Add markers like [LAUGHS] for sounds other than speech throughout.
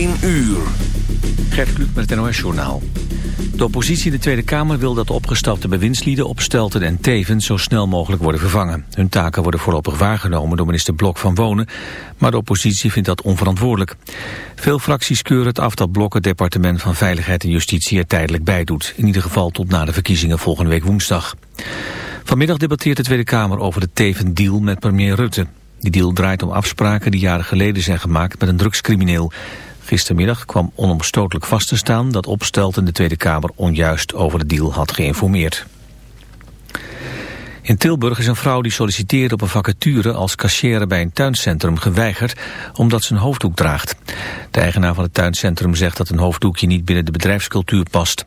1 uur. Gert Kluk met het NOS Journaal. De oppositie in de Tweede Kamer wil dat de opgestapte bewindslieden op Stelten en Teven zo snel mogelijk worden vervangen. Hun taken worden voorlopig waargenomen door minister Blok van Wonen, maar de oppositie vindt dat onverantwoordelijk. Veel fracties keuren het af dat Blok het departement van Veiligheid en Justitie er tijdelijk bij doet. In ieder geval tot na de verkiezingen volgende week woensdag. Vanmiddag debatteert de Tweede Kamer over de Teven-deal met premier Rutte. Die deal draait om afspraken die jaren geleden zijn gemaakt met een drugscrimineel. Gistermiddag kwam onomstotelijk vast te staan dat Opstelten de Tweede Kamer onjuist over de deal had geïnformeerd. In Tilburg is een vrouw die solliciteerde op een vacature als cashier bij een tuincentrum geweigerd omdat ze een hoofddoek draagt. De eigenaar van het tuincentrum zegt dat een hoofddoekje niet binnen de bedrijfscultuur past.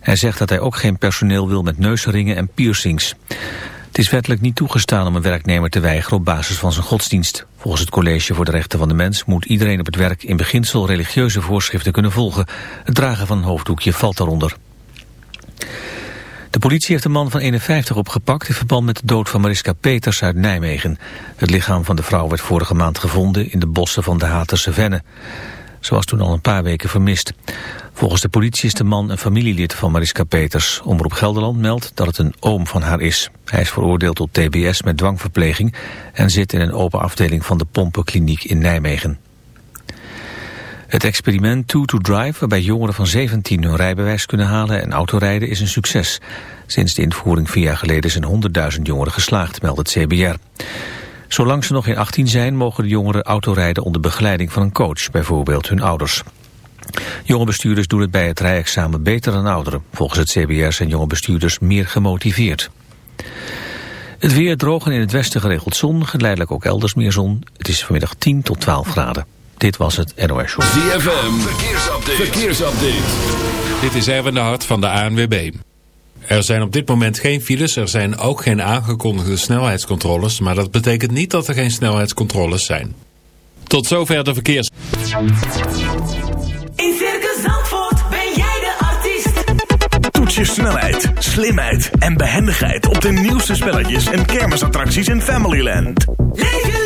Hij zegt dat hij ook geen personeel wil met neusringen en piercings. Het is wettelijk niet toegestaan om een werknemer te weigeren op basis van zijn godsdienst. Volgens het College voor de Rechten van de Mens moet iedereen op het werk in beginsel religieuze voorschriften kunnen volgen. Het dragen van een hoofddoekje valt daaronder. De politie heeft een man van 51 opgepakt in verband met de dood van Mariska Peters uit Nijmegen. Het lichaam van de vrouw werd vorige maand gevonden in de bossen van de Haterse Venne. Ze was toen al een paar weken vermist. Volgens de politie is de man een familielid van Mariska Peters. Omroep Gelderland meldt dat het een oom van haar is. Hij is veroordeeld tot tbs met dwangverpleging... en zit in een open afdeling van de Pompenkliniek in Nijmegen. Het experiment Two to Drive, waarbij jongeren van 17 hun rijbewijs kunnen halen en autorijden, is een succes. Sinds de invoering vier jaar geleden zijn 100.000 jongeren geslaagd, meldt het CBR. Zolang ze nog geen 18 zijn, mogen de jongeren autorijden onder begeleiding van een coach, bijvoorbeeld hun ouders. Jonge bestuurders doen het bij het rijexamen beter dan ouderen. Volgens het CBR zijn jonge bestuurders meer gemotiveerd. Het weer droog en in het westen geregeld zon, geleidelijk ook elders meer zon. Het is vanmiddag 10 tot 12 graden. Dit was het NOS Show. ZFM, verkeersupdate. verkeersupdate. Dit is Erwin de Hart van de ANWB. Er zijn op dit moment geen files, er zijn ook geen aangekondigde snelheidscontroles... maar dat betekent niet dat er geen snelheidscontroles zijn. Tot zover de verkeers... In Circus Zandvoort ben jij de artiest. Toets je snelheid, slimheid en behendigheid... op de nieuwste spelletjes en kermisattracties in Familyland. Leef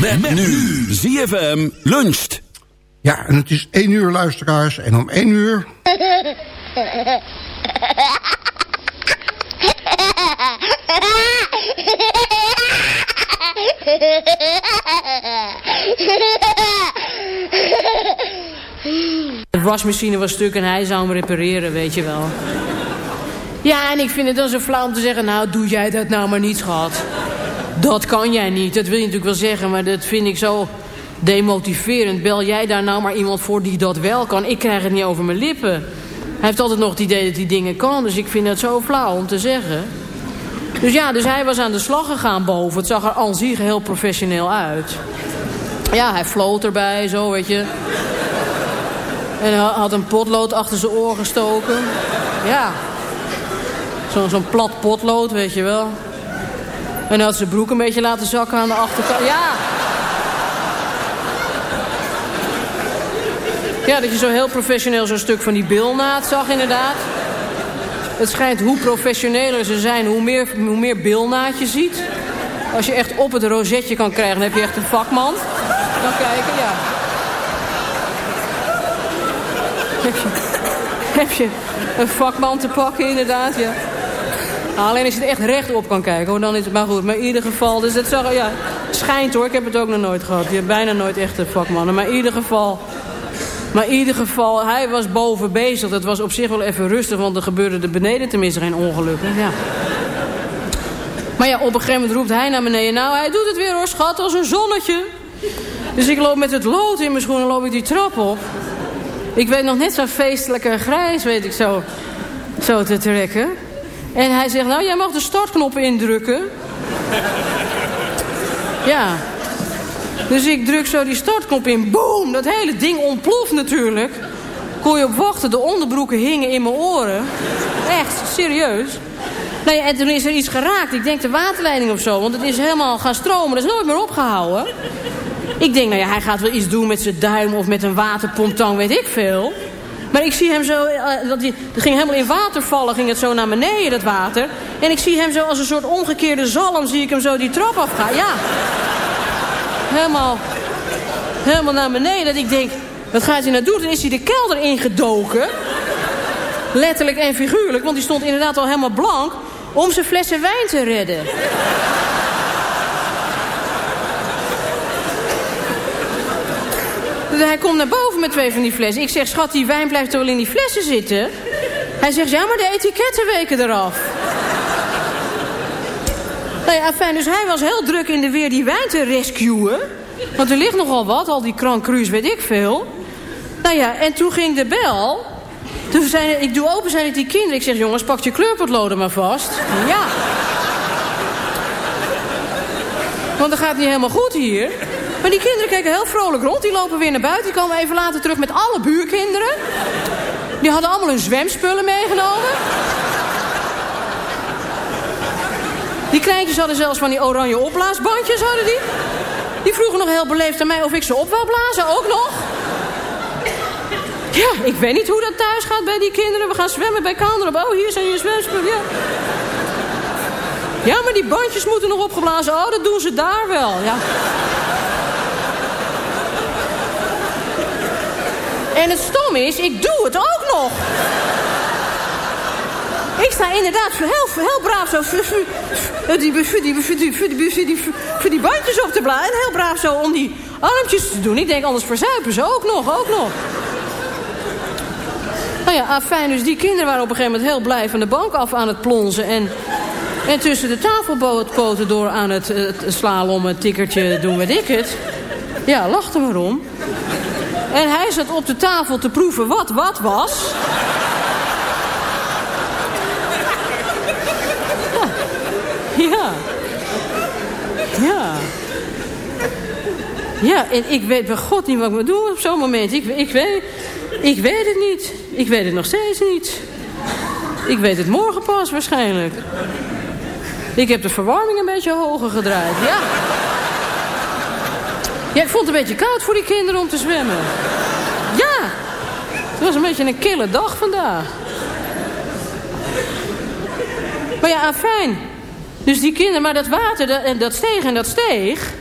Met, nu. ZFM luncht. Ja, en het is één uur luisteraars. En om één uur... De wasmachine was stuk en hij zou hem repareren, weet je wel. Ja, en ik vind het dan zo flauw om te zeggen... nou, doe jij dat nou maar niet, schat. Dat kan jij niet, dat wil je natuurlijk wel zeggen... maar dat vind ik zo demotiverend. Bel jij daar nou maar iemand voor die dat wel kan? Ik krijg het niet over mijn lippen. Hij heeft altijd nog het idee dat hij dingen kan... dus ik vind het zo flauw om te zeggen. Dus ja, dus hij was aan de slag gegaan boven. Het zag er aan zich heel professioneel uit. Ja, hij floot erbij, zo, weet je... En had een potlood achter zijn oor gestoken. Ja. Zo'n plat potlood, weet je wel. En had zijn broek een beetje laten zakken aan de achterkant. Ja. Ja, dat je zo heel professioneel zo'n stuk van die bilnaad zag inderdaad. Het schijnt hoe professioneler ze zijn, hoe meer, hoe meer bilnaad je ziet. Als je echt op het rozetje kan krijgen, dan heb je echt een vakman. Dan kijken, ja. Heb je, heb je een vakman te pakken, inderdaad, ja. Alleen als je er echt recht op kan kijken, dan is het maar goed. Maar in ieder geval, dus dat zag, ja, schijnt hoor, ik heb het ook nog nooit gehad. Je hebt bijna nooit echte vakmannen. Maar in ieder geval, maar in ieder geval, hij was boven bezig. Dat was op zich wel even rustig, want er gebeurde er beneden tenminste geen ongelukken. Ja. Maar ja, op een gegeven moment roept hij naar beneden. Nou, hij doet het weer hoor, schat, als een zonnetje. Dus ik loop met het lood in mijn schoenen, loop ik die trap op. Ik weet nog net zo feestelijke grijs, weet ik zo, zo te trekken. En hij zegt, nou, jij mag de startknop indrukken. Ja. Dus ik druk zo die startknop in. Boom! Dat hele ding ontploft natuurlijk. Kon je op wachten. De onderbroeken hingen in mijn oren. Echt, serieus. Nou ja, en toen is er iets geraakt. Ik denk de waterleiding of zo. Want het is helemaal gaan stromen. Dat is nooit meer opgehouden. Ik denk, nou ja, hij gaat wel iets doen met zijn duim... of met een waterpomptang, weet ik veel. Maar ik zie hem zo... eh, dat ging helemaal in water vallen. Ging het zo naar beneden, dat water. En ik zie hem zo als een soort omgekeerde zalm... zie ik hem zo die trap afgaan. Ja. Helemaal... Helemaal naar beneden. Dat ik denk, wat gaat hij nou doen? Dan is hij de kelder ingedoken. Letterlijk en figuurlijk. Want die stond inderdaad al helemaal blank. Om zijn flessen wijn te redden. Hij komt naar boven met twee van die flessen. Ik zeg, schat, die wijn blijft toch wel in die flessen zitten? Hij zegt, ja, maar de etiketten weken eraf. Nou ja, fijn, dus hij was heel druk in de weer die wijn te rescuen. Want er ligt nogal wat, al die Grand Cru's, weet ik veel. Nou ja, en toen ging de bel. Toen zei, ik doe open, zijn het die kinderen. Ik zeg, jongens, pak je kleurpotloden maar vast. Ja. Want dat gaat niet helemaal goed hier. Maar die kinderen keken heel vrolijk rond. Die lopen weer naar buiten. Die komen even later terug met alle buurkinderen. Die hadden allemaal hun zwemspullen meegenomen. Die kleintjes hadden zelfs van die oranje opblaasbandjes, hadden die. Die vroegen nog heel beleefd aan mij of ik ze op wou blazen, ook nog. Ja, ik weet niet hoe dat thuis gaat bij die kinderen. We gaan zwemmen bij Kaandrop. Oh, hier zijn je zwemspullen, ja. Ja, maar die bandjes moeten nog opgeblazen. Oh, dat doen ze daar wel, ja. En het stom is, ik doe het ook nog. Ik sta inderdaad heel, heel braaf zo... voor die, die, bandjes op te blazen. En heel braaf zo om die armpjes te doen. Ik denk, anders verzuipen ze ook nog, ook nog. Nou ja, fijn. Dus die kinderen waren op een gegeven moment heel blij van de bank af aan het plonzen. En, en tussen de tafelpoten door aan het, het slalom, het tikkertje doen, weet ik het. Ja, lachte maar om. En hij zat op de tafel te proeven wat wat was. Ja. Ja. Ja, en ik weet bij God niet wat ik moet doen op zo'n moment. Ik, ik, weet, ik weet het niet. Ik weet het nog steeds niet. Ik weet het morgen pas waarschijnlijk. Ik heb de verwarming een beetje hoger gedraaid. Ja. Ja, ik vond het een beetje koud voor die kinderen om te zwemmen. Ja. Het was een beetje een kille dag vandaag. Maar ja, fijn. Dus die kinderen, maar dat water, dat, dat steeg en dat steeg.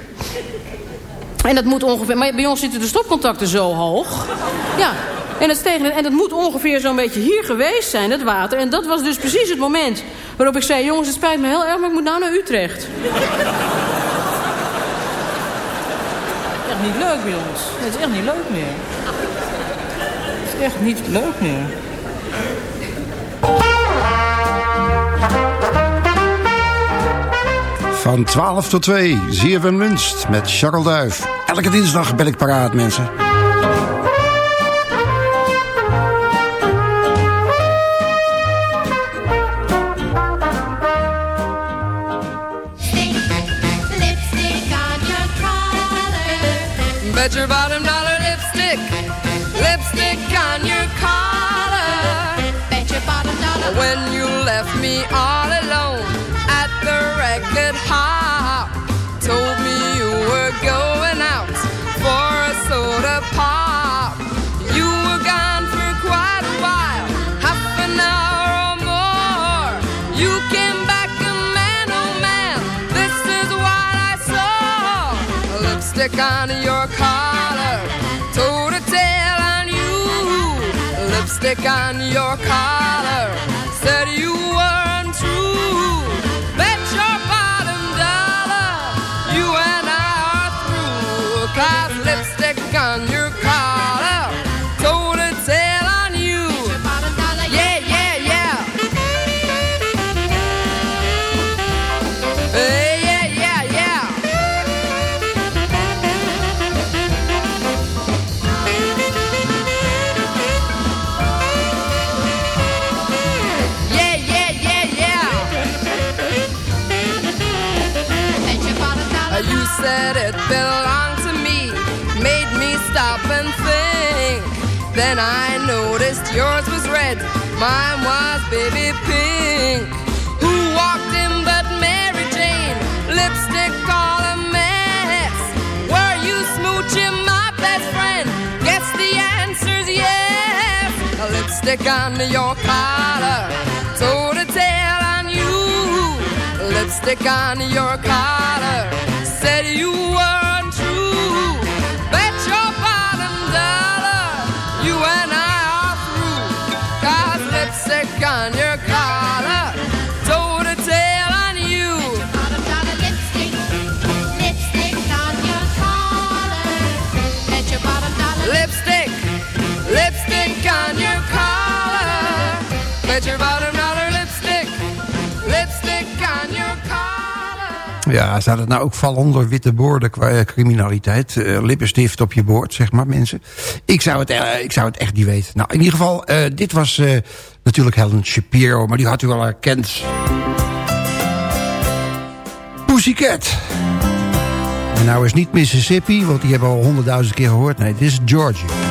En dat moet ongeveer... Maar bij ons zitten de stopcontacten zo hoog. Ja. En dat steeg en dat moet ongeveer zo'n beetje hier geweest zijn, dat water. En dat was dus precies het moment waarop ik zei... jongens, het spijt me heel erg, maar ik moet nou naar Utrecht. Echt niet leuk bij. Het is echt niet leuk meer. Het is echt niet leuk meer. Van 12 tot 2, ZFM Lunch met Charles Duif. Elke dinsdag ben ik paraat, mensen. Bet your bottom dollar lipstick, lipstick on your collar. Bet your bottom dollar. When you left me all alone at the record hop, told me you were going out for a soda pop. You were gone for quite a while, half an hour or more. You came back a man, oh man. This is what I saw. Lipstick on your collar. Lipstick on your collar, mine was baby pink. Who walked in but Mary Jane? Lipstick all a mess. Were you smooching my best friend? Guess the answer's yes. A lipstick on your collar, toe to tail on you. Lipstick on your collar, said you were Ja, zou dat nou ook vallen onder witte borden qua eh, criminaliteit? Eh, lippenstift op je bord, zeg maar, mensen. Ik zou het, eh, ik zou het echt niet weten. Nou, in ieder geval, dit was natuurlijk Helen Shapiro, maar die had u al herkend. Pussycat. En nou is niet Mississippi, want die hebben we al honderdduizend keer gehoord. Nee, dit is Georgia.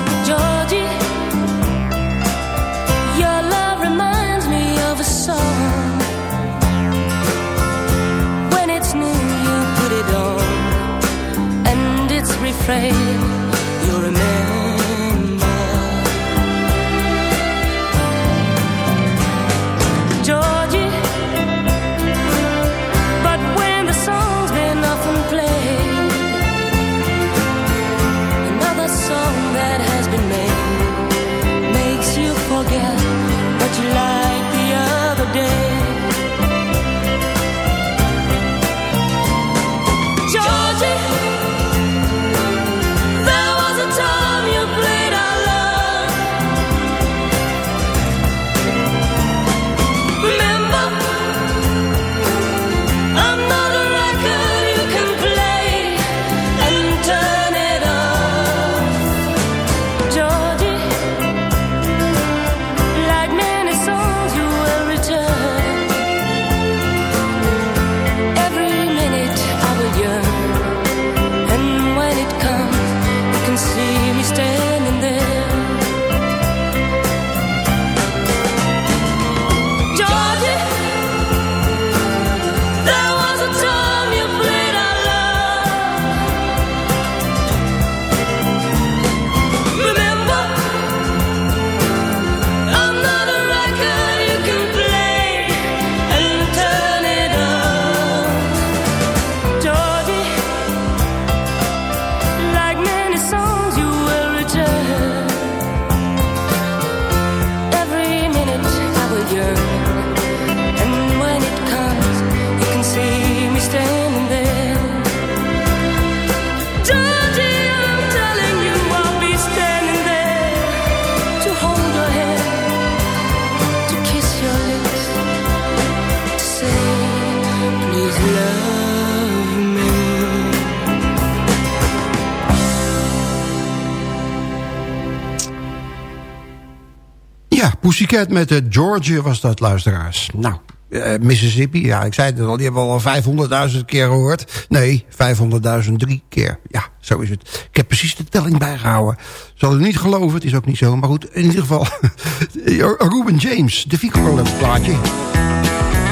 Pussycat met de Georgia was dat, luisteraars. Nou, eh, Mississippi, ja, ik zei het al, die hebben we al 500.000 keer gehoord. Nee, 500.003 keer. Ja, zo is het. Ik heb precies de telling bijgehouden. Zal u niet geloven, het is ook niet zo. Maar goed, in ieder geval, [LAUGHS] Ruben James, de Fico plaatje.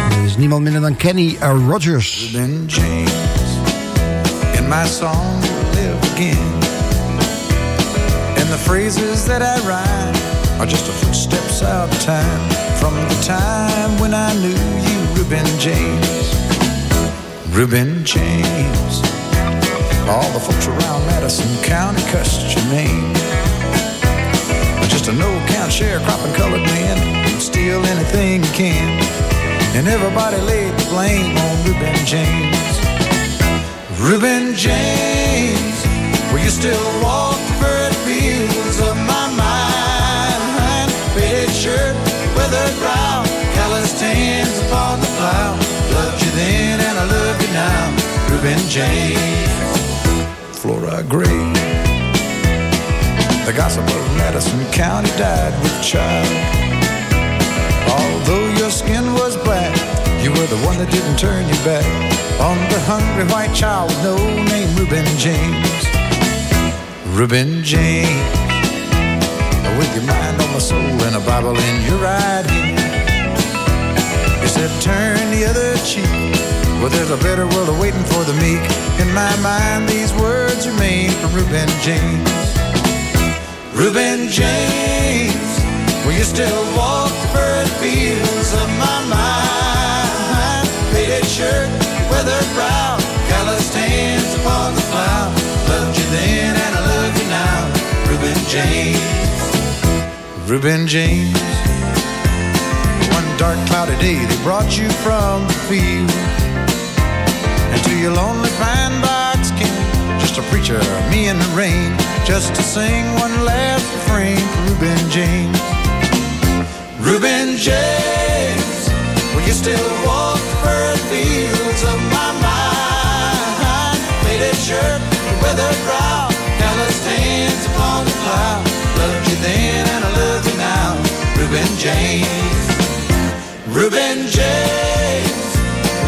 Dat is niemand minder dan Kenny eh, Rogers. Ruben James, in my song live again. And the phrases that I write are just a footsteps out of time from the time when I knew you, Ruben James. Ruben James. All the folks around Madison County cussed your name. Just a no-count sharecropping colored man who'd steal anything he can. And everybody laid the blame on Reuben James. Reuben James, will you still walk calloused hands upon the plow. Loved you then and I love you now, Reuben James. Flora Gray. The gossip of Madison County died with child. Although your skin was black, you were the one that didn't turn your back on the hungry white child with no name, Reuben James. Reuben James. With your mind on my soul and a Bible in your right hand. Said, turn the other cheek. Well, there's a better world awaiting for the meek. In my mind, these words remain from Reuben James. Reuben James, will you still walk the buried fields of my mind? Faded shirt, weathered brow, calloused hands upon the plow. Loved you then and I love you now, Reuben James. Reuben James. Dark cloudy day they brought you from the field and to your lonely pine box came just a preacher, me in the rain, just to sing one last refrain for Reuben James. Reuben James, will you still walk the buried fields of my mind? Faded shirt, weathered brow, calloused hands upon the plow. Loved you then and I love you now, Reuben James. Reuben James,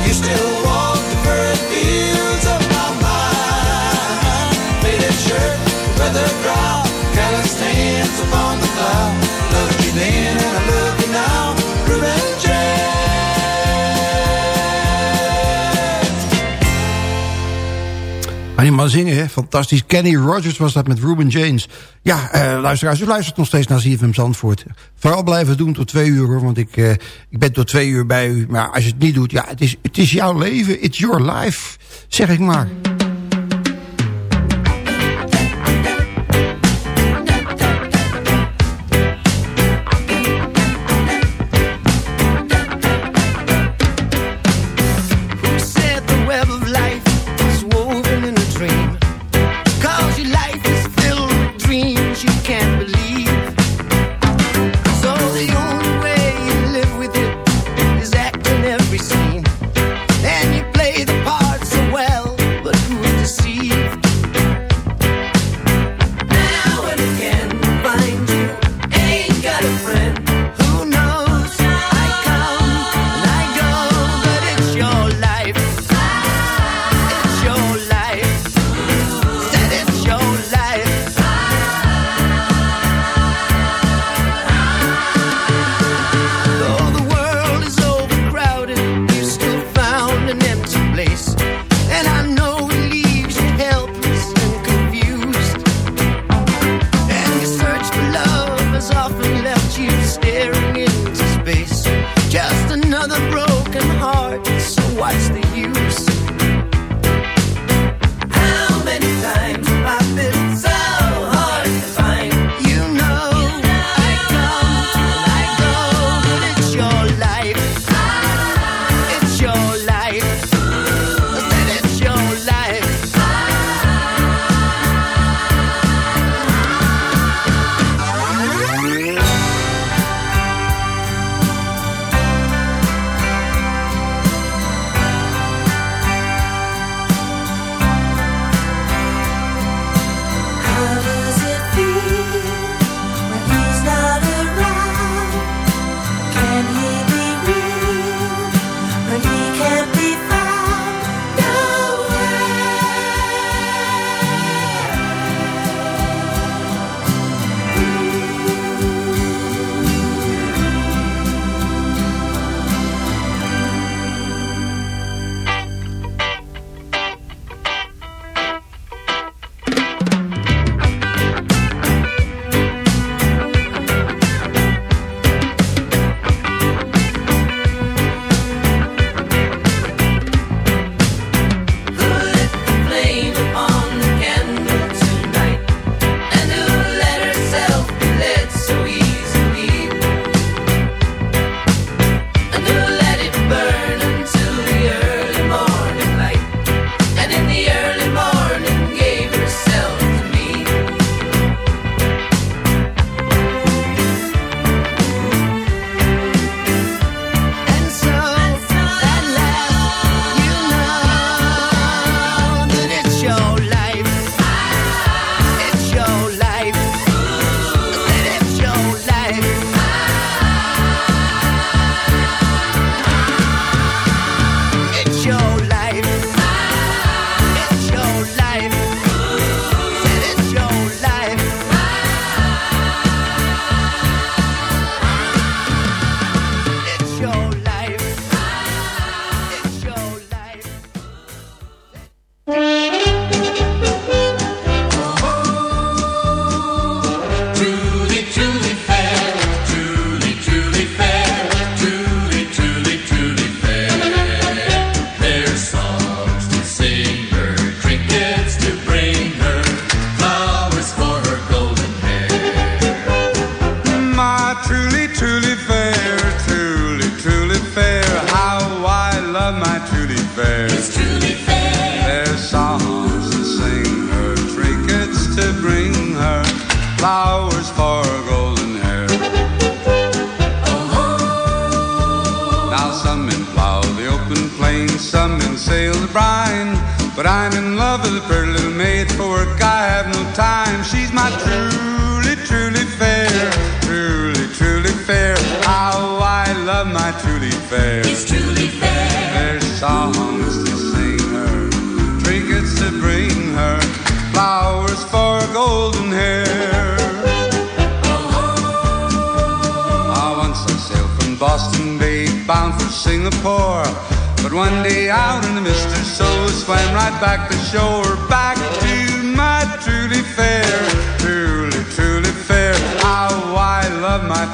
you still walk the buried fields of my mind? Faded shirt, weathered brow, calloused hands upon Maar zingen, hè? Fantastisch. Kenny Rogers was dat met Ruben James. Ja, eh, luisteraars, u luistert nog steeds naar ZFM Zandvoort. Vooral blijven doen tot twee uur, hoor. Want ik, eh, ik ben tot twee uur bij u. Maar als je het niet doet, ja, het is, het is jouw leven. It's your life, zeg ik maar. other broken hearts.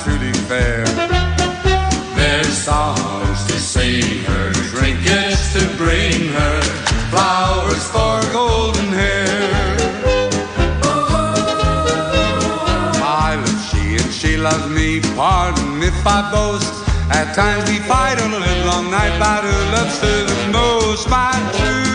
Truly fair. There's songs to sing her, trinkets to bring her, flowers for golden hair. I love she and she loves me, pardon if I boast. At times we fight on a live long night, but who loves her the most? My truly,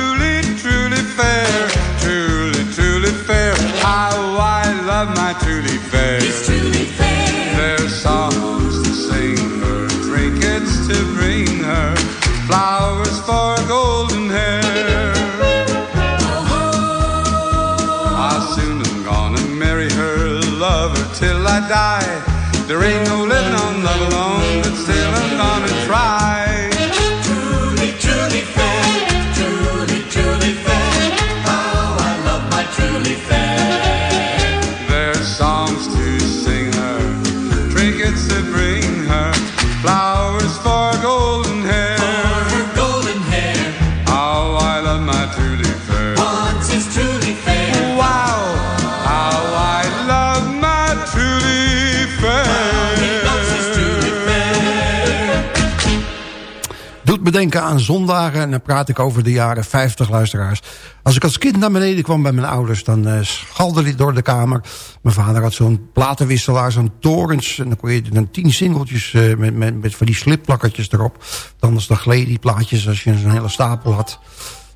denken aan zondagen. En dan praat ik over de jaren 50, luisteraars. Als ik als kind naar beneden kwam bij mijn ouders... dan eh schalde dit door de kamer. Mijn vader had zo'n platenwisselaar, zo'n torens. En dan kon je dan tien singeltjes eh, met, met, met van die slipplakkertjes erop. Anders dan gleden die plaatjes als je zo'n hele stapel had.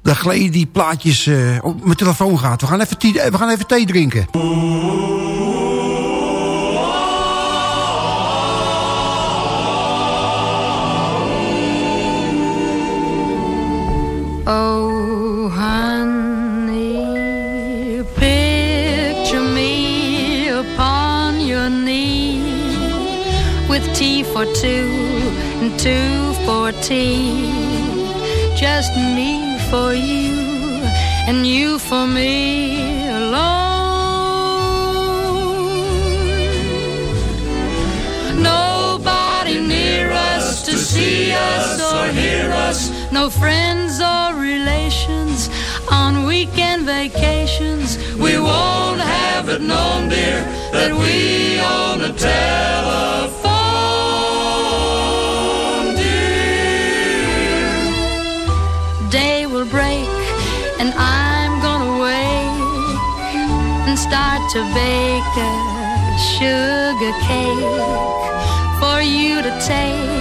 Dan gleden die plaatjes... eh oh, mijn telefoon gaat. We gaan even, we gaan even thee drinken. Oh, honey, picture me upon your knee with tea for two and two for tea. Just me for you and you for me see us or hear us. No friends or relations on weekend vacations. We won't have it known, dear, that we own a telephone, dear. Day will break and I'm gonna wake and start to bake a sugar cake for you to take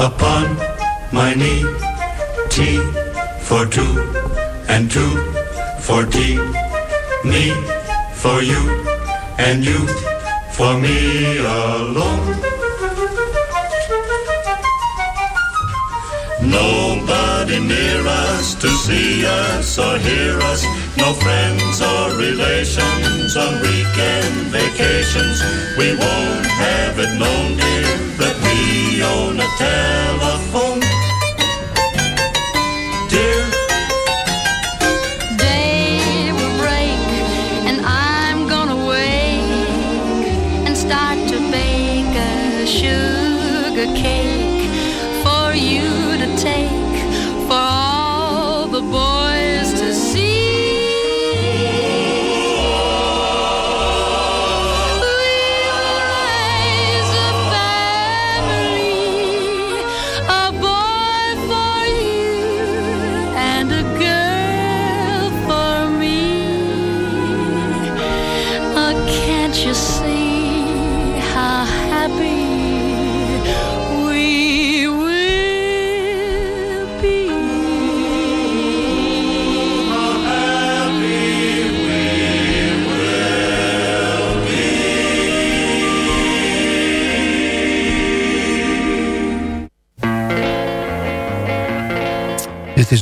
upon my knee. T for two and two for tea. Me for you and you for me alone. Nobody near us to see us or hear us. No friends or relations on weekend vacations. We won't have it known,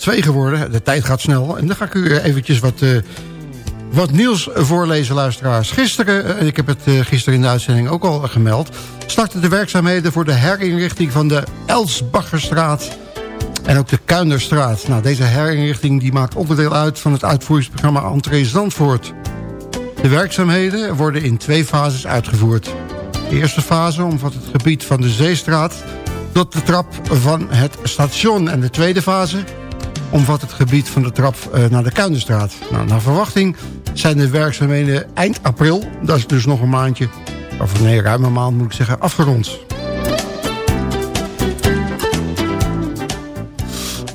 twee geworden. De tijd gaat snel. En dan ga ik u eventjes wat, eh, wat nieuws voorlezen, luisteraars. Gisteren, eh, ik heb het eh, gisteren in de uitzending ook al gemeld... starten de werkzaamheden voor de herinrichting van de Elsbaggerstraat... en ook de Kuinderstraat. Nou, deze herinrichting die maakt onderdeel uit van het uitvoeringsprogramma Entree Zandvoort. De werkzaamheden worden in twee fases uitgevoerd. De eerste fase omvat het gebied van de Zeestraat tot de trap van het station. En de tweede fase omvat het gebied van de trap eh, naar de Kuinderstraat. Nou, naar verwachting zijn de werkzaamheden eind april, dat is dus nog een maandje, of nee, ruim een maand moet ik zeggen, afgerond.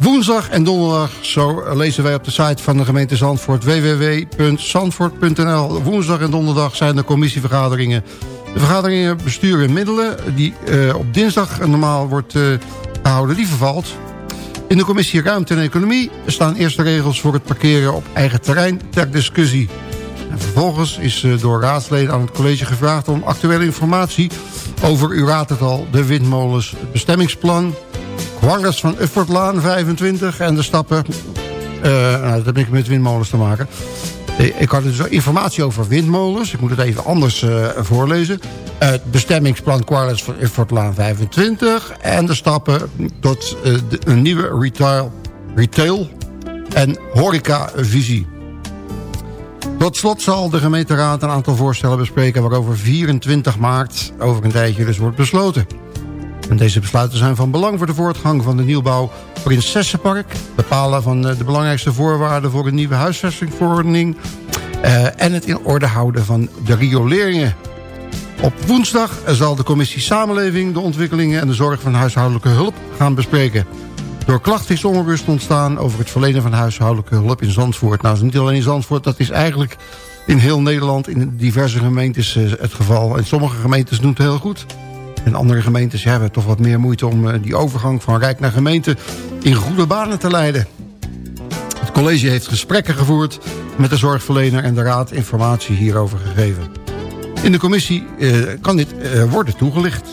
Woensdag en donderdag, zo lezen wij op de site van de gemeente Zandvoort... www.zandvoort.nl. Woensdag en donderdag zijn er commissievergaderingen. De vergaderingen bestuur en middelen... die eh, op dinsdag normaal wordt eh, gehouden, die vervalt. In de commissie Ruimte en Economie staan eerste regels... voor het parkeren op eigen terrein ter discussie. En vervolgens is eh, door raadsleden aan het college gevraagd... om actuele informatie over, u raadt het al, de windmolens, het bestemmingsplan... Kwangers van Uffortlaan 25 en de stappen... eh, nou, dat heb ik met windmolens te maken. Eh, Ik had dus informatie over windmolens. Ik moet het even anders voorlezen. Het bestemmingsplan Quarles van Uffortlaan 25... en de stappen tot eh, een nieuwe retail, retail en horecavisie. Tot slot zal de gemeenteraad een aantal voorstellen bespreken... waarover 24 maart over een tijdje dus wordt besloten. En deze besluiten zijn van belang voor de voortgang van de nieuwbouw Prinsessenpark. Bepalen van eh, de belangrijkste voorwaarden voor een nieuwe huisvestingverordening. eh, en het in orde houden van de rioleringen. Op woensdag zal de commissie Samenleving de ontwikkelingen en de zorg van huishoudelijke hulp gaan bespreken. Door klachten is onrust ontstaan over het verlenen van huishoudelijke hulp in Zandvoort. Nou, is niet alleen in Zandvoort, dat is eigenlijk in heel Nederland in diverse gemeentes eh, het geval. En sommige gemeentes doen het heel goed. En andere gemeentes hebben toch wat meer moeite om eh, die overgang van rijk naar gemeente in goede banen te leiden. Het college heeft gesprekken gevoerd met de zorgverlener en de raad informatie hierover gegeven. In de commissie eh, kan dit eh, worden toegelicht.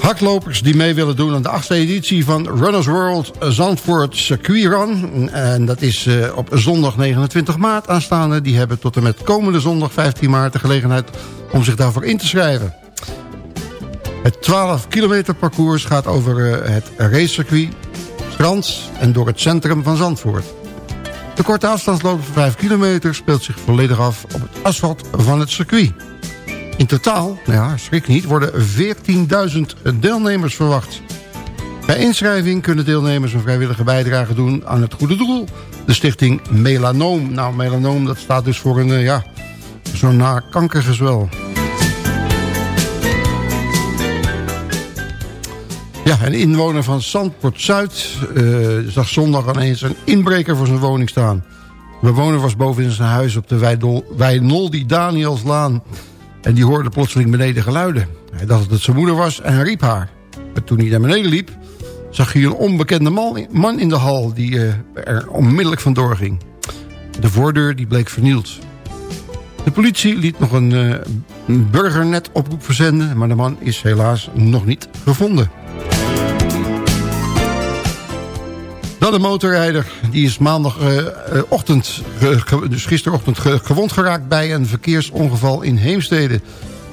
Hardlopers die mee willen doen aan de achtste editie van Runners World Zandvoort Circuit Run. En dat is eh, op zondag 29 maart aanstaande. Die hebben tot en met komende zondag 15 maart de gelegenheid om zich daarvoor in te schrijven. Het 12 kilometer parcours gaat over het racecircuit, strand en door het centrum van Zandvoort. De korte afstandsloop van 5 kilometer speelt zich volledig af op het asfalt van het circuit. In totaal, nou ja, schrik niet, worden 14.000 deelnemers verwacht. Bij inschrijving kunnen deelnemers een vrijwillige bijdrage doen aan het goede doel. De stichting Melanoom. Nou, melanoom dat staat dus voor een, eh, ja, zo'n na Ja, een inwoner van Zandpoort-Zuid eh, zag zondag ineens een inbreker voor zijn woning staan. De bewoner was boven in zijn huis op de Wijnoldi Danielslaan. En die hoorde plotseling beneden geluiden. Hij dacht dat het zijn moeder was en riep haar. En toen hij naar beneden liep, zag hij een onbekende man, in de hal... die eh, er onmiddellijk vandoor ging. De voordeur die bleek vernield. De politie liet nog een, eh, een burgernet-oproep verzenden... maar de man is helaas nog niet gevonden. Dan de motorrijder. Die is maandagochtend, dus gisterochtend, ge- gewond geraakt bij een verkeersongeval in Heemstede.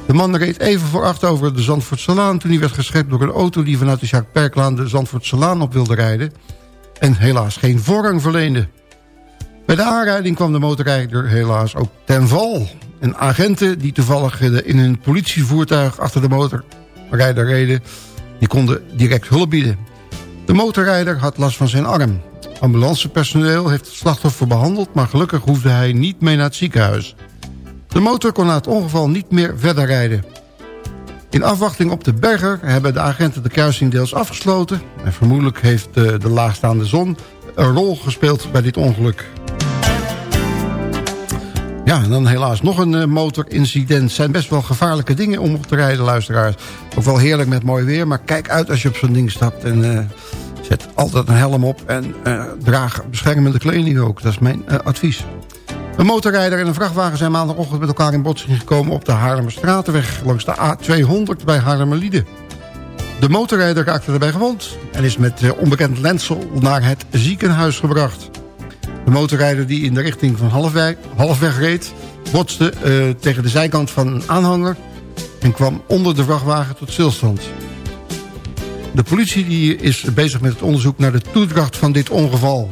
De man reed even voor acht over de Zandvoortselaan... toen hij werd geschept door een auto die vanuit de Jacques Perklaan de Zandvoortselaan op wilde rijden. En helaas geen voorrang verleende. Bij de aanrijding kwam de motorrijder helaas ook ten val. En agenten die toevallig eh, in een politievoertuig achter de motorrijder reden... die konden direct hulp bieden. De motorrijder had last van zijn arm. Ambulancepersoneel heeft het slachtoffer behandeld... maar gelukkig hoefde hij niet mee naar het ziekenhuis. De motor kon na het ongeval niet meer verder rijden. In afwachting op de berger hebben de agenten de kruising deels afgesloten... en vermoedelijk heeft de, de laagstaande zon een rol gespeeld bij dit ongeluk. Ja, en dan helaas nog een eh, motorincident. Zijn best wel gevaarlijke dingen om op te rijden, luisteraars. Ook wel heerlijk met mooi weer, maar kijk uit als je op zo'n ding stapt. En eh, zet altijd een helm op en eh, draag beschermende kleding ook. Dat is mijn advies. Een motorrijder en een vrachtwagen zijn maandagochtend met elkaar in botsing gekomen... op de Haarlemmerstratenweg langs de A200 bij Haarlemmerlieden. De motorrijder raakte erbij gewond en is met onbekend lensel naar het ziekenhuis gebracht. De motorrijder die in de richting van halfweg, halfweg reed... botste eh, tegen de zijkant van een aanhanger... en kwam onder de vrachtwagen tot stilstand. De politie die is bezig met het onderzoek naar de toedracht van dit ongeval.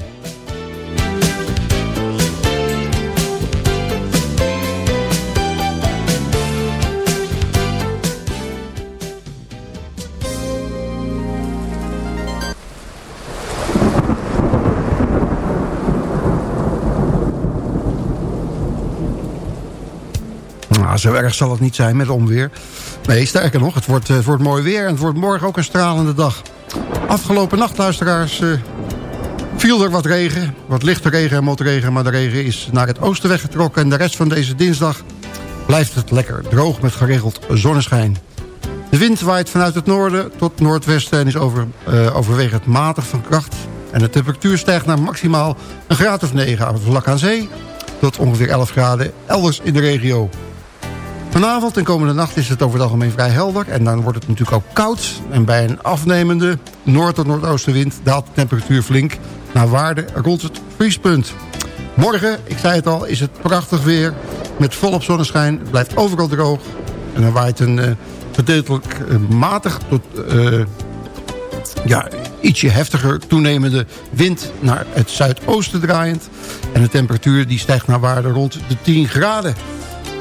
Zo erg zal het niet zijn met onweer. Nee, sterker nog, het wordt, eh, het wordt mooi weer en het wordt morgen ook een stralende dag. Afgelopen nacht, luisteraars, eh, viel er wat regen. Wat lichte regen en motregen, maar de regen is naar het oosten weggetrokken. En de rest van deze dinsdag blijft het lekker droog met geregeld zonneschijn. De wind waait vanuit het noorden tot noordwesten en is over, eh, overwegend matig van kracht. En de temperatuur stijgt naar maximaal een graad of 9 aan het vlak aan zee... tot ongeveer 11 graden elders in de regio. Vanavond en komende nacht is het over het algemeen vrij helder... en dan wordt het natuurlijk ook koud. En bij een afnemende noord- tot noordoostenwind daalt de temperatuur flink... naar waarde rond het vriespunt. Morgen, ik zei het al, is het prachtig weer met volop zonneschijn. Het blijft overal droog. En er waait een eh gedeeltelijk eh, matig tot eh, ja, ietsje heftiger toenemende wind naar het zuidoosten draaiend. En de temperatuur die stijgt naar waarde rond de 10 graden.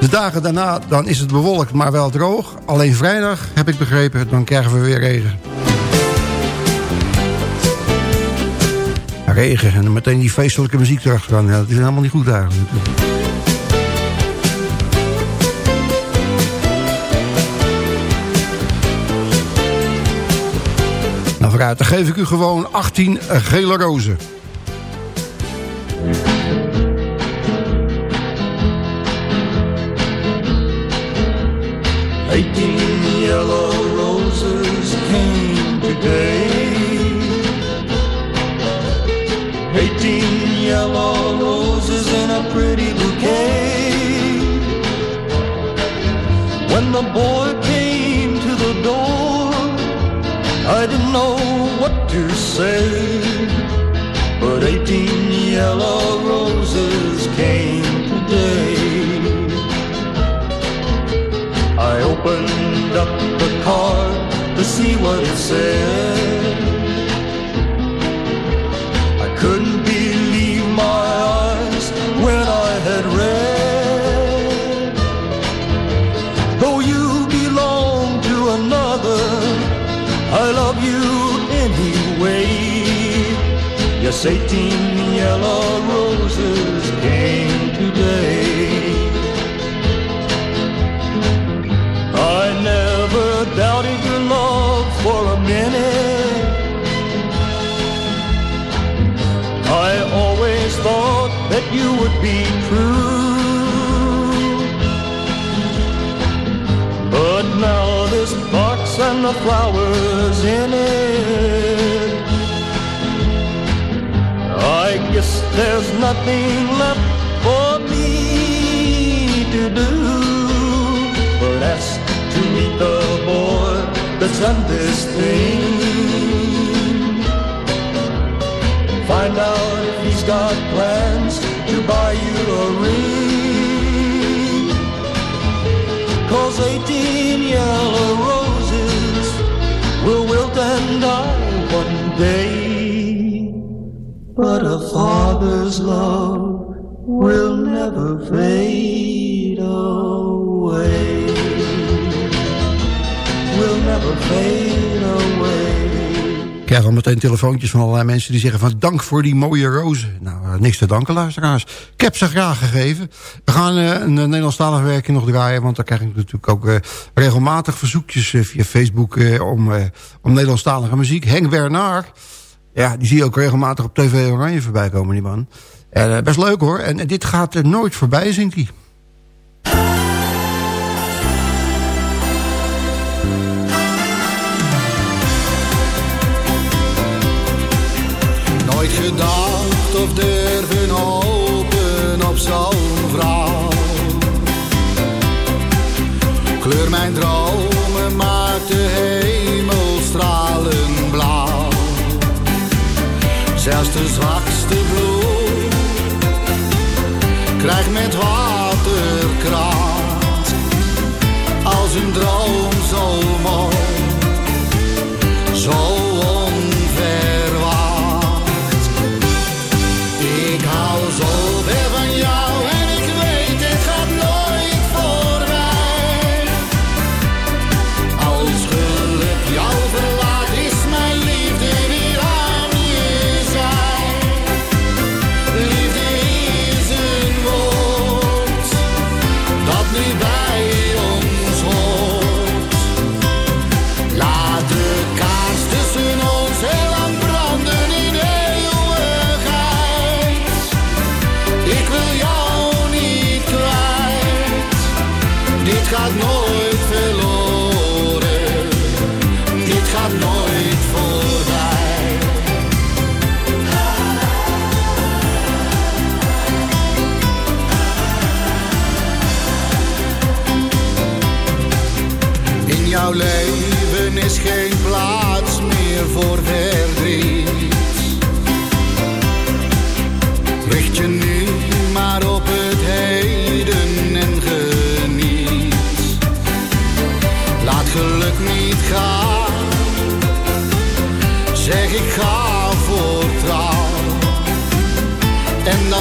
De dagen daarna dan is het bewolkt, maar wel droog. Alleen vrijdag, heb ik begrepen, dan krijgen we weer regen. Regen en meteen die feestelijke muziek erachteraan. Ja, dat is helemaal niet goed eigenlijk. Nou vooruit, dan geef ik u gewoon 18 gele rozen. Eighteen yellow roses came today. Eighteen yellow roses in a pretty bouquet. When the boy came to the door, I didn't know what to say, but 18 yellow what it said. I couldn't believe my eyes when I had read. Though you belong to another, I love you anyway. Yes, 18 yellow roses be true. But now this box and the flowers in it. I guess there's nothing left for me to do but ask to meet the boy that's done this thing. 18 yellow roses will wilt and die one day. But a father's love will never fade away. Will never fade away. Ik krijg al meteen telefoontjes van allerlei mensen die zeggen van dank voor die mooie rozen. Nou, niks te danken luisteraars. Ik heb ze graag gegeven. We gaan eh, een uh, Nederlandstalige werking nog draaien, want daar krijg ik natuurlijk ook eh, regelmatig verzoekjes eh, via Facebook eh, om, eh, om Nederlandstalige muziek. Henk Bernard, ja, die zie je ook regelmatig op TV Oranje voorbij komen, die man. Eh, best leuk hoor. En, eh, dit gaat er nooit voorbij, zingt hij. Zelfs de zwakste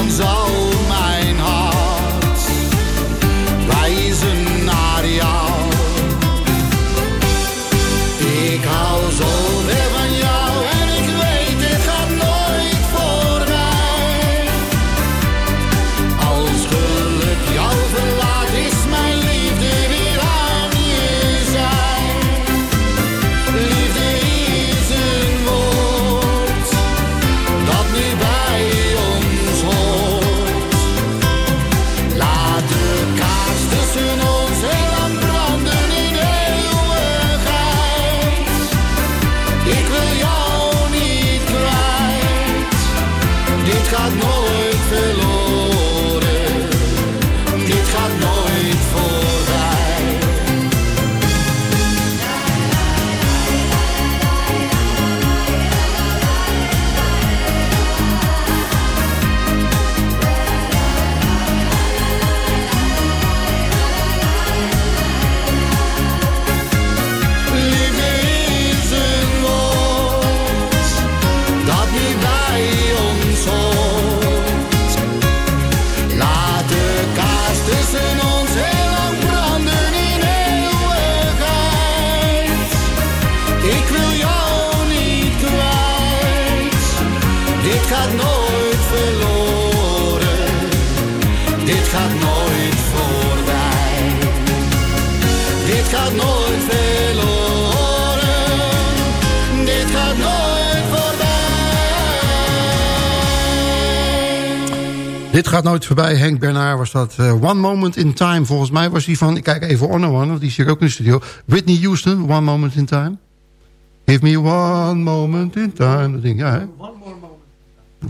En dan nooit voorbij. Henk Bernard was dat. eh, One Moment in Time. Volgens mij was hij van... Ik kijk even Orno aan, want die is hier ook in de studio. Whitney Houston, One Moment in Time. Give me one moment in time. Dat denk ik, ja, hè?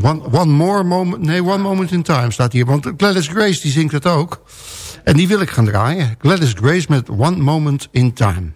One, one more moment... Nee, One Moment in Time staat hier. Want Gladys Grace, die zingt het ook. En die wil ik gaan draaien. Gladys Grace met One Moment in Time.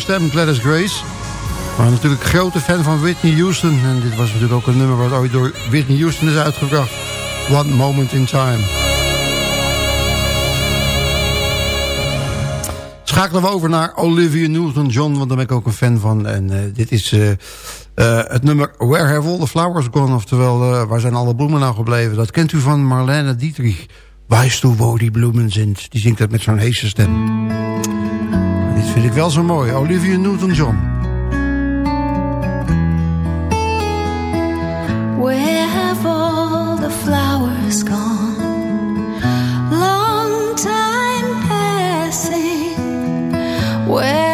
Stem, Gladys Grace. Maar natuurlijk grote fan van Whitney Houston. En dit was natuurlijk ook een nummer wat ooit door Whitney Houston is uitgebracht. One Moment in Time. Schakelen we over naar Olivia Newton-John, want daar ben ik ook een fan van. En uh, dit is uh, uh, het nummer Where Have All the Flowers Gone? Oftewel, waar zijn alle bloemen nou gebleven? Dat kent u van Marlene Dietrich. Weißt du wo die bloemen sind? Die zingt dat met zo'n heese stem. Vind ik wel zo mooi. Olivia Newton-John. Where have all the flowers gone? Long time passing. Where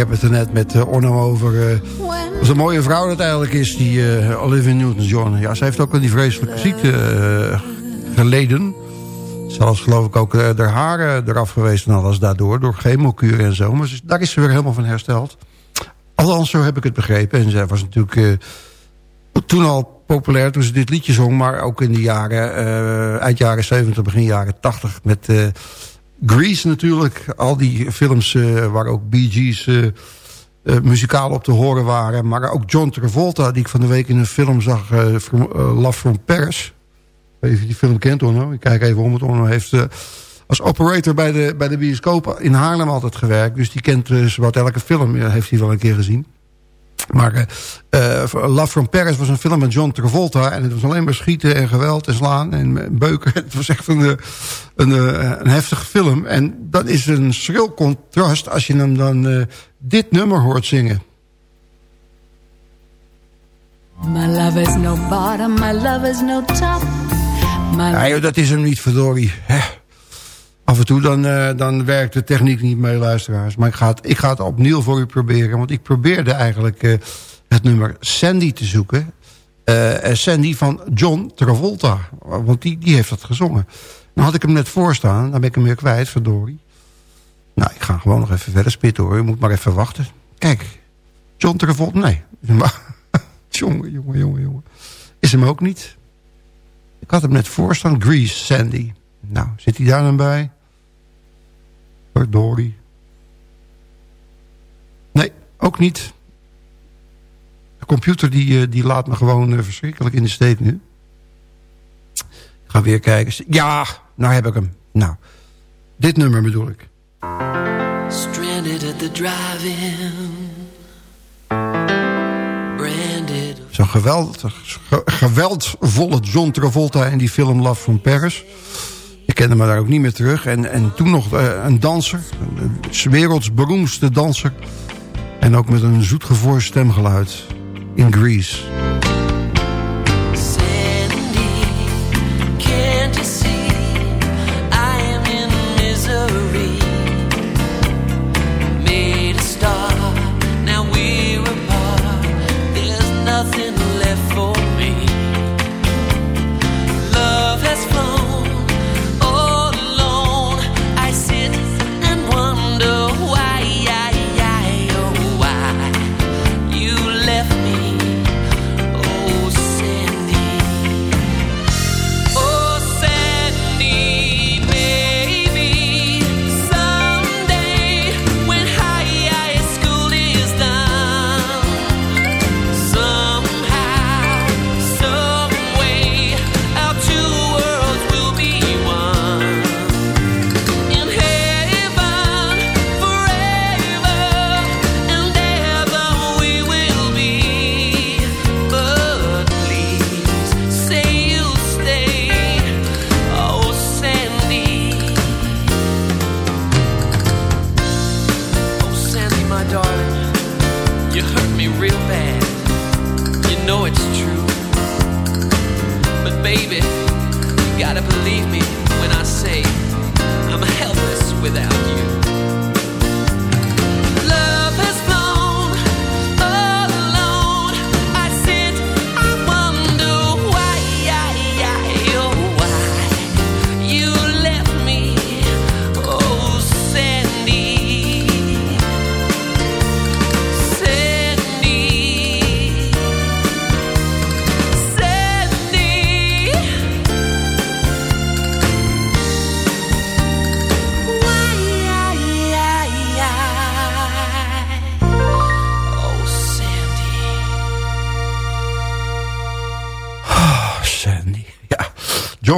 heb het er net met uh, Orno over... eh, wat een mooie vrouw dat eigenlijk is, die eh, Olivia Newton-John. Ja, ze heeft ook aan die vreselijke ziekte eh, geleden. Zelfs geloof ik ook eh, haar haren eraf geweest en alles daardoor. Door chemokuur en zo. Maar ze- daar is ze weer helemaal van hersteld. Althans, zo heb ik het begrepen. En zij was natuurlijk eh, toen al populair toen ze dit liedje zong. Maar ook in de jaren, eh, eind jaren 70, begin jaren 80. Met, eh, Grease natuurlijk. Al die films eh, waar ook Bee Gees eh, eh, muzikaal op te horen waren. Maar ook John Travolta, die ik van de week in een film zag. Love from Paris. Weet je die film kent, Onno? Ik kijk even om het Onno heeft... als operator bij de, bij de bioscoop in Haarlem altijd gewerkt. Dus die kent dus wat elke film heeft hij wel een keer gezien. Maar eh, Love from Paris was een film met John Travolta. En het was alleen maar schieten en geweld en slaan en beuken. [LAUGHS] Het was echt een, een, eh, een heftige film. En dat is een schril contrast als je hem dan eh, dit nummer hoort zingen. My love is no bottom, my love is no top. My Ja, joh, dat is hem niet, verdorie. Hè. Af en toe dan, eh, dan werkt de techniek niet mee, luisteraars. Maar ik ga, het, ik ga het opnieuw voor u proberen. Want ik probeerde eigenlijk eh, het nummer Sandy te zoeken. Eh, Sandy van John Travolta. Want die, die heeft dat gezongen. Dan had ik hem net voorstaan. Dan ben ik hem weer kwijt, verdorie. Nou, ik ga gewoon nog even verder spitten hoor. Je moet maar even wachten. Kijk, John Travolta, nee. [LAUGHS] jongen, jongen, jongen, jongen. Is hem ook niet. Ik had hem net voorstaan. Grease, Sandy. Nou, zit hij daar dan bij? Verdorie. Nee, ook niet. De computer die, eh, die laat me gewoon eh, verschrikkelijk in de steek nu. Ik ga weer kijken. Ja, nou heb ik hem. Nou, dit nummer bedoel ik. Stranded at the drive-in. Zo'n geweld, ge- geweldvolle John Travolta in die film Love from Paris. Kende me daar ook niet meer terug. En, en toen nog eh, een danser. Werelds beroemdste danser. En ook met een zoetgevoerd stemgeluid. In Greece.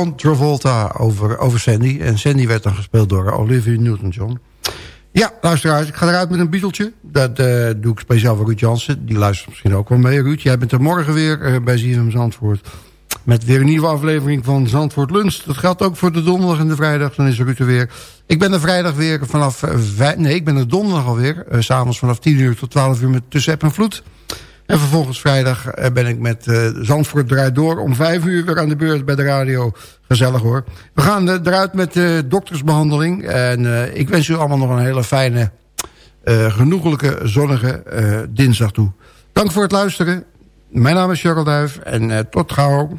John Travolta over, over Sandy. En Sandy werd dan gespeeld door Olivia Newton-John. Ja, luisteraars, ik ga eruit met een bieteltje. Dat eh, doe ik speciaal voor Ruud Jansen. Die luistert misschien ook wel mee. Ruud, jij bent er morgen weer eh, bij ZFM Zandvoort. Met weer een nieuwe aflevering van Zandvoort Lunch. Dat geldt ook voor de donderdag en de vrijdag. Dan is Ruud er weer. Ik ben er vrijdag weer vanaf... nee, ik ben er donderdag alweer. Uh, S'avonds vanaf 10 uur tot 12 uur met Tussen en Vloed. En vervolgens vrijdag eh, ben ik met eh, Zandvoort draait door. Om 5 uur weer aan de beurt bij de radio. Gezellig hoor. We gaan eh, eruit met de doktersbehandeling. En ik wens u allemaal nog een hele fijne, genoegelijke, zonnige dinsdag toe. Dank voor het luisteren. Mijn naam is Charles Duif. En tot gauw.